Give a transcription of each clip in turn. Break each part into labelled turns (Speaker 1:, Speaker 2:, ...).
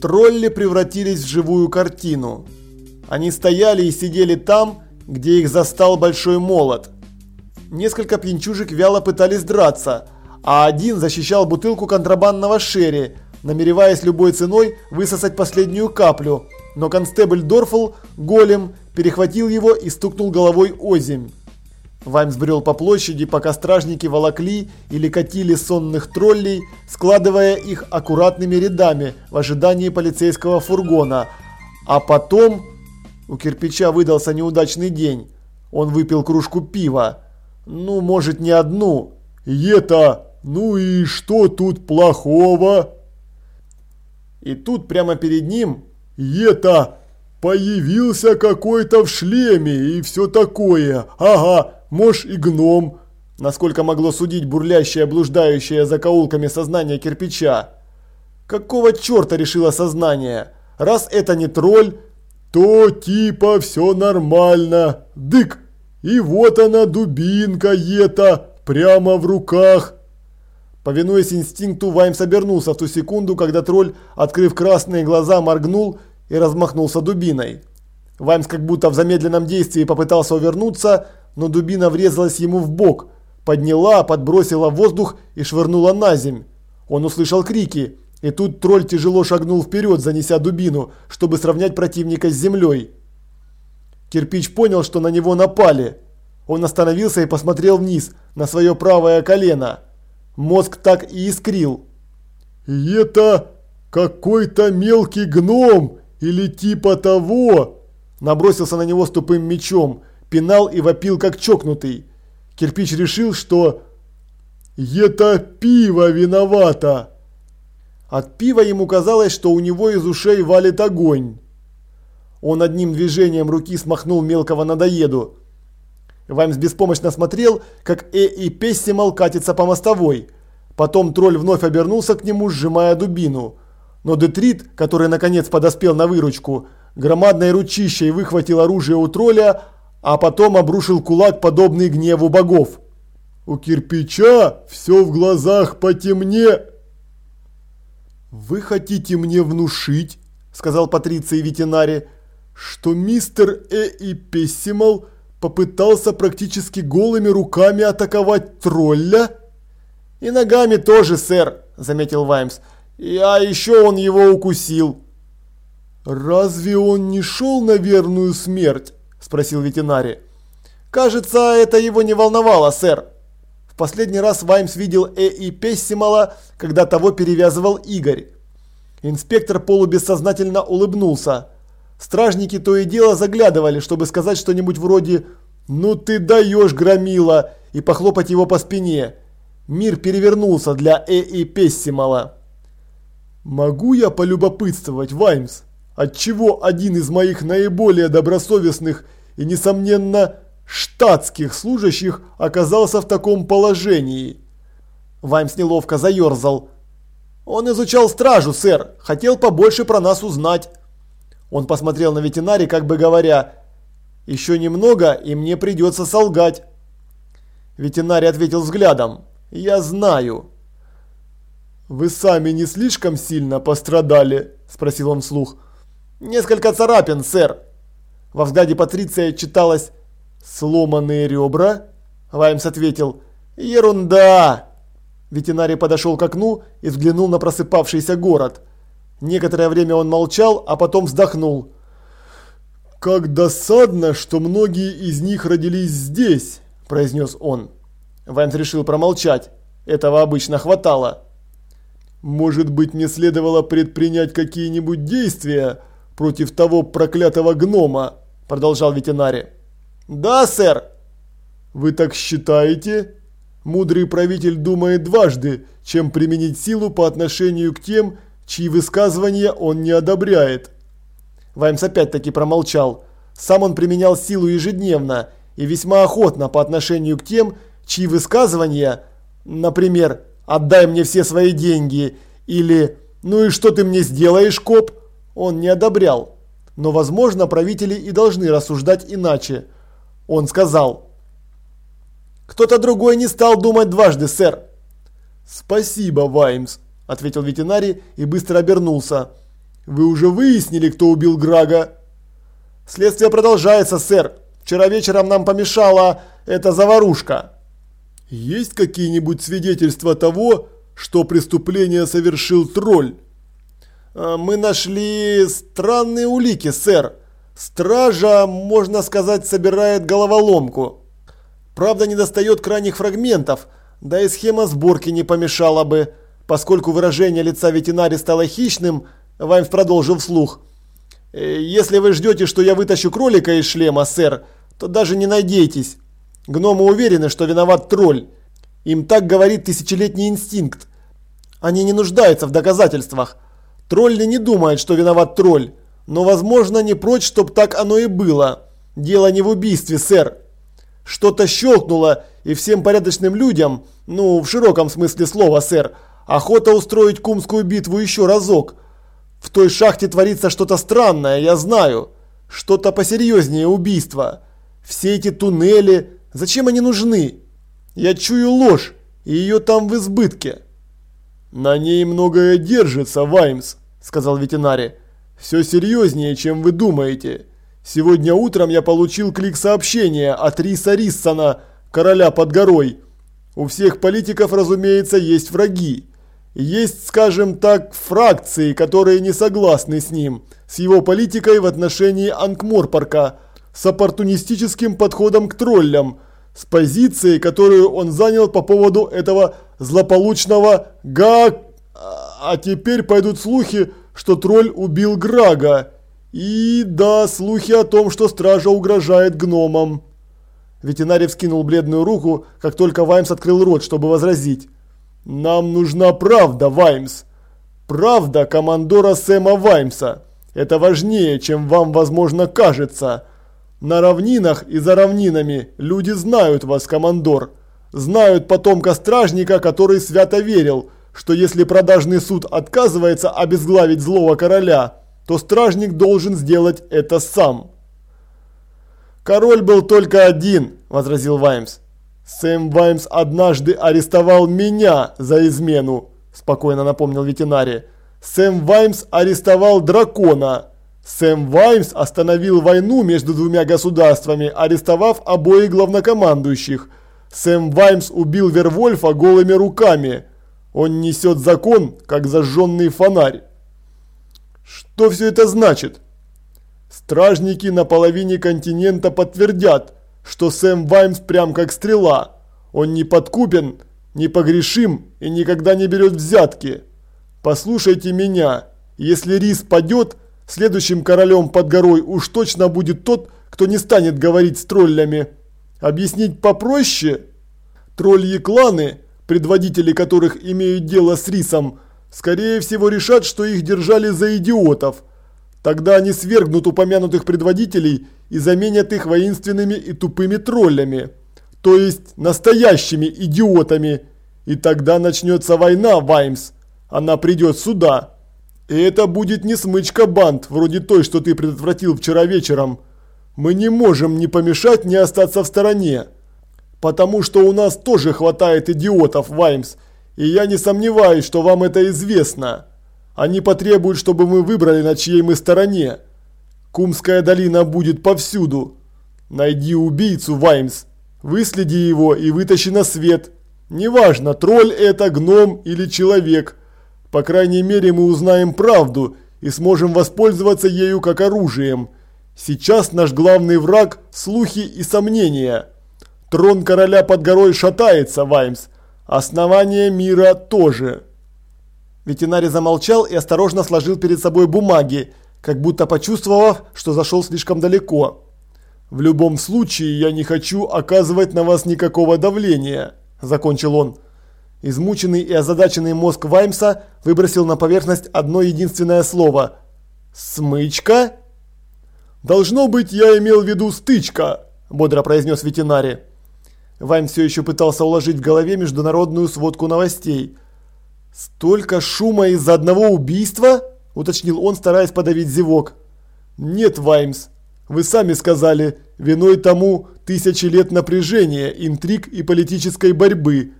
Speaker 1: тролли превратились в живую картину. Они стояли и сидели там, где их застал большой молот. Несколько пьянчужек вяло пытались драться, а один защищал бутылку контрабандного шерри, намереваясь любой ценой высосать последнюю каплю, но констебль Дорфл, голем, перехватил его и стукнул головой озимь. Ваймс брел по площади, пока стражники волокли или катили сонных троллей, складывая их аккуратными рядами в ожидании полицейского фургона. А потом... У кирпича выдался неудачный день. Он выпил кружку пива. Ну, может, не одну. «Это... Ну и что тут плохого?» И тут прямо перед ним «Это... Появился какой-то в шлеме и все такое. Ага, может и гном». Насколько могло судить бурлящее, блуждающее закоулками сознание кирпича. Какого черта решило сознание? Раз это не тролль, то типа все нормально. Дык! И вот она дубинка ета, прямо в руках. Повинуясь инстинкту, Ваймс обернулся в ту секунду, когда тролль, открыв красные глаза, моргнул и размахнулся дубиной. Ваймс как будто в замедленном действии попытался увернуться, но дубина врезалась ему в бок, подняла, подбросила в воздух и швырнула на земь. Он услышал крики, и тут тролль тяжело шагнул вперед, занеся дубину, чтобы сравнять противника с землей. Кирпич понял, что на него напали. Он остановился и посмотрел вниз, на свое правое колено. Мозг так и искрил. «Это какой-то мелкий гном или типа того!» Набросился на него с тупым мечом, пинал и вопил как чокнутый. Кирпич решил, что «Это пиво виновато!» От пива ему казалось, что у него из ушей валит огонь. Он одним движением руки смахнул мелкого надоеду. Ваймс беспомощно смотрел, как Э и Пессимал катится по мостовой. Потом тролль вновь обернулся к нему, сжимая дубину. Но Детрит, который наконец подоспел на выручку, громадной ручищей выхватил оружие у тролля, а потом обрушил кулак, подобный гневу богов. «У кирпича все в глазах потемне!» «Вы хотите мне внушить, — сказал Патриция Ветинари, — что мистер Э и Пессимал — попытался практически голыми руками атаковать тролля? И ногами тоже, сэр, заметил Ваймс. А еще он его укусил. Разве он не шел на верную смерть? Спросил ветеринарий. Кажется, это его не волновало, сэр. В последний раз Ваймс видел Э и Пессимала, когда того перевязывал Игорь. Инспектор полубессознательно улыбнулся. Стражники то и дело заглядывали, чтобы сказать что-нибудь вроде «Ну ты даешь, громила!» и похлопать его по спине. Мир перевернулся для Э и Пессимала. «Могу я полюбопытствовать, Ваймс, отчего один из моих наиболее добросовестных и, несомненно, штатских служащих оказался в таком положении?» Ваймс неловко заерзал. «Он изучал стражу, сэр, хотел побольше про нас узнать». Он посмотрел на ветеринарий, как бы говоря, «Еще немного, и мне придется солгать». Ветеринарий ответил взглядом, «Я знаю». «Вы сами не слишком сильно пострадали?» – спросил он вслух. «Несколько царапин, сэр». Во взгляде Патриция читалось «Сломанные ребра?» Ваймс ответил «Ерунда!» Ветеринарий подошел к окну и взглянул на просыпавшийся город. Некоторое время он молчал, а потом вздохнул. «Как досадно, что многие из них родились здесь», – произнес он. Ваймс решил промолчать. Этого обычно хватало. «Может быть, мне следовало предпринять какие-нибудь действия против того проклятого гнома?» – продолжал ветеринарий. «Да, сэр!» «Вы так считаете?» Мудрый правитель думает дважды, чем применить силу по отношению к тем, чьи высказывания он не одобряет. Ваймс опять-таки промолчал. Сам он применял силу ежедневно и весьма охотно по отношению к тем, чьи высказывания, например, «отдай мне все свои деньги» или «ну и что ты мне сделаешь, коп?» он не одобрял. Но, возможно, правители и должны рассуждать иначе. Он сказал «Кто-то другой не стал думать дважды, сэр». «Спасибо, Ваймс», ответил ветеринарий и быстро обернулся. Вы уже выяснили, кто убил Грага?» «Следствие продолжается, сэр. Вчера вечером нам помешала эта заварушка». «Есть какие-нибудь свидетельства того, что преступление совершил тролль?» «Э, «Мы нашли странные улики, сэр. Стража, можно сказать, собирает головоломку. Правда, не достает крайних фрагментов, да и схема сборки не помешала бы. Поскольку выражение лица ветеринари стало хищным, Ваймс продолжил вслух. «Э, «Если вы ждете, что я вытащу кролика из шлема, сэр, то даже не надейтесь. Гномы уверены, что виноват тролль. Им так говорит тысячелетний инстинкт. Они не нуждаются в доказательствах. Тролли не думает, что виноват тролль. Но, возможно, не прочь, чтоб так оно и было. Дело не в убийстве, сэр. Что-то щелкнуло, и всем порядочным людям, ну, в широком смысле слова, сэр, охота устроить кумскую битву еще разок. В той шахте творится что-то странное, я знаю. Что-то посерьезнее убийства. Все эти туннели, зачем они нужны? Я чую ложь, и ее там в избытке. На ней многое держится, Ваймс, сказал ветеринарий. Все серьезнее, чем вы думаете. Сегодня утром я получил клик сообщения от Риса Риссона, короля под горой. У всех политиков, разумеется, есть враги. Есть, скажем так, фракции, которые не согласны с ним, с его политикой в отношении Анкморпарка, с оппортунистическим подходом к троллям, с позицией, которую он занял по поводу этого злополучного га... А теперь пойдут слухи, что тролль убил Грага. И да, слухи о том, что стража угрожает гномам. Ветеринарий вскинул бледную руку, как только Ваймс открыл рот, чтобы возразить. «Нам нужна правда, Ваймс. Правда командора Сэма Ваймса. Это важнее, чем вам, возможно, кажется. На равнинах и за равнинами люди знают вас, командор. Знают потомка стражника, который свято верил, что если продажный суд отказывается обезглавить злого короля, то стражник должен сделать это сам. «Король был только один», – возразил Ваймс. «Сэм Ваймс однажды арестовал меня за измену», – спокойно напомнил ветеринарий. «Сэм Ваймс арестовал дракона. Сэм Ваймс остановил войну между двумя государствами, арестовав обоих главнокомандующих. Сэм Ваймс убил Вервольфа голыми руками. Он несет закон, как зажженный фонарь. Что все это значит? Стражники на половине континента подтвердят, что Сэм Ваймс прям как стрела. Он не подкупен, не погрешим и никогда не берет взятки. Послушайте меня, если рис падет, следующим королем под горой уж точно будет тот, кто не станет говорить с троллями. Объяснить попроще? Тролльи кланы предводители которых имеют дело с рисом, скорее всего решат, что их держали за идиотов. Тогда они свергнут упомянутых предводителей и заменят их воинственными и тупыми троллями, то есть настоящими идиотами. И тогда начнется война, Ваймс. Она придет сюда. И это будет не смычка банд, вроде той, что ты предотвратил вчера вечером. Мы не можем ни помешать, ни остаться в стороне. Потому что у нас тоже хватает идиотов, Ваймс, и я не сомневаюсь, что вам это известно. Они потребуют, чтобы мы выбрали, на чьей мы стороне. Кумская долина будет повсюду. Найди убийцу, Ваймс. Выследи его и вытащи на свет. Неважно, тролль это, гном или человек. По крайней мере, мы узнаем правду и сможем воспользоваться ею как оружием. Сейчас наш главный враг – слухи и сомнения. Трон короля под горой шатается, Ваймс. Основание мира тоже. Ветеринарий замолчал и осторожно сложил перед собой бумаги, как будто почувствовав, что зашел слишком далеко. «В любом случае, я не хочу оказывать на вас никакого давления», – закончил он. Измученный и озадаченный мозг Ваймса выбросил на поверхность одно единственное слово. «Смычка?» «Должно быть, я имел в виду стычка», – бодро произнес ветеринарий. Вайм все еще пытался уложить в голове международную сводку новостей. «Столько шума из-за одного убийства?» – уточнил он, стараясь подавить зевок. «Нет, Ваймс, вы сами сказали, виной тому тысячи лет напряжения, интриг и политической борьбы.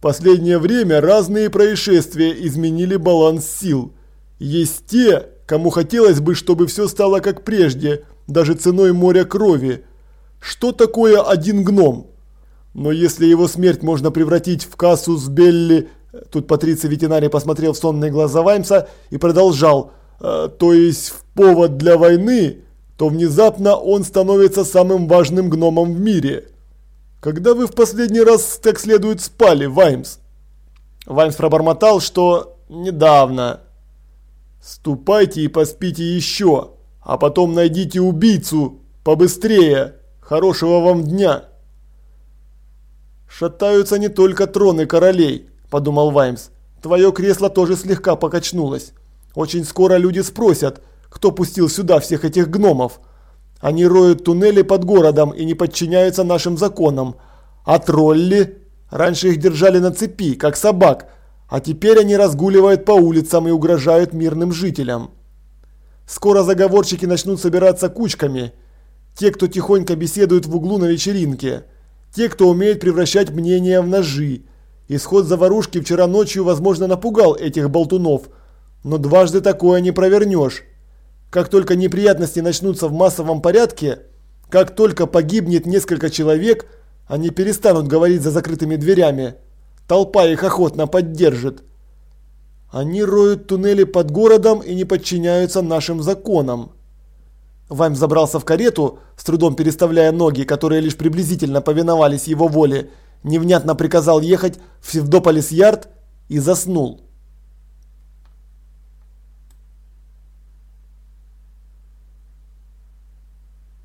Speaker 1: Последнее время разные происшествия изменили баланс сил. Есть те, кому хотелось бы, чтобы все стало как прежде, даже ценой моря крови. Что такое один гном? Но если его смерть можно превратить в кассус белли, тут Патриций ветеринарий посмотрел в сонные глаза Ваймса и продолжал, э, то есть в повод для войны, то внезапно он становится самым важным гномом в мире. Когда вы в последний раз как следует спали, Ваймс? Ваймс пробормотал, что недавно. Ступайте и поспите еще, а потом найдите убийцу побыстрее. Хорошего вам дня. «Шатаются не только троны королей», – подумал Ваймс. «Твое кресло тоже слегка покачнулось. Очень скоро люди спросят, кто пустил сюда всех этих гномов. Они роют туннели под городом и не подчиняются нашим законам. А тролли? Раньше их держали на цепи, как собак, а теперь они разгуливают по улицам и угрожают мирным жителям. Скоро заговорщики начнут собираться кучками. Те, кто тихонько беседует в углу на вечеринке – те, кто умеет превращать мнения в ножи. Исход заварушки вчера ночью, возможно, напугал этих болтунов. Но дважды такое не провернешь. Как только неприятности начнутся в массовом порядке, как только погибнет несколько человек, они перестанут говорить за закрытыми дверями. Толпа их охотно поддержит. Они роют туннели под городом и не подчиняются нашим законам. Вайм забрался в карету, с трудом переставляя ноги, которые лишь приблизительно повиновались его воле, невнятно приказал ехать в Севдополис-Ярд и заснул.